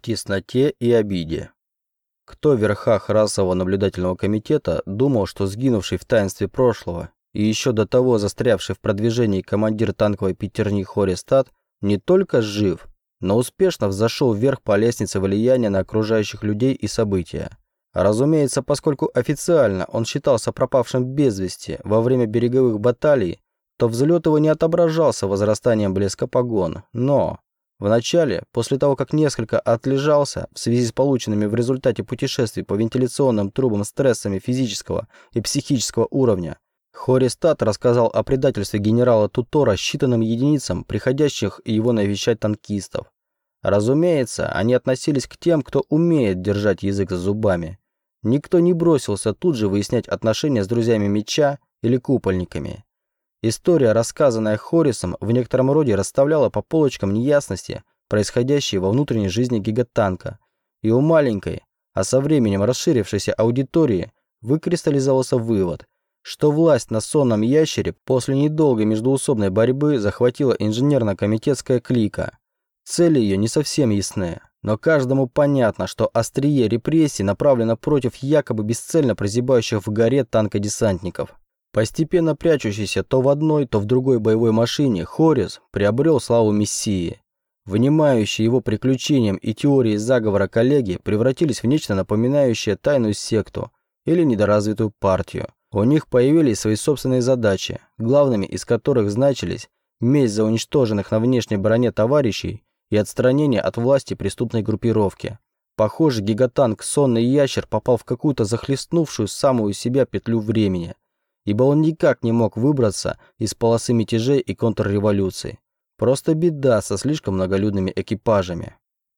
в тесноте и обиде. Кто в верхах расового наблюдательного комитета думал, что сгинувший в таинстве прошлого и еще до того застрявший в продвижении командир танковой пятерни Хористат не только жив, но успешно взошел вверх по лестнице влияния на окружающих людей и события. Разумеется, поскольку официально он считался пропавшим без вести во время береговых баталий, то взлет его не отображался возрастанием блеска погон. Но вначале, после того, как несколько отлежался в связи с полученными в результате путешествий по вентиляционным трубам стрессами физического и психического уровня, Хористат рассказал о предательстве генерала Тутора считанным единицам, приходящих его навещать танкистов. Разумеется, они относились к тем, кто умеет держать язык за зубами. Никто не бросился тут же выяснять отношения с друзьями меча или купольниками. История, рассказанная Хорисом, в некотором роде расставляла по полочкам неясности, происходящие во внутренней жизни гигатанка. И у маленькой, а со временем расширившейся аудитории, выкристаллизовался вывод, что власть на сонном ящере после недолгой междуусобной борьбы захватила инженерно-комитетская клика. Цели ее не совсем ясны. Но каждому понятно, что острие репрессий направлено против якобы бесцельно прозябающих в горе танкодесантников. Постепенно прячущийся то в одной, то в другой боевой машине, Хорис приобрел славу мессии. Внимающие его приключениям и теории заговора коллеги превратились в нечто напоминающее тайную секту или недоразвитую партию. У них появились свои собственные задачи, главными из которых значились месть за уничтоженных на внешней броне товарищей и отстранение от власти преступной группировки. Похоже, гигатанк «Сонный ящер» попал в какую-то захлестнувшую самую себя петлю времени, ибо он никак не мог выбраться из полосы мятежей и контрреволюций. Просто беда со слишком многолюдными экипажами.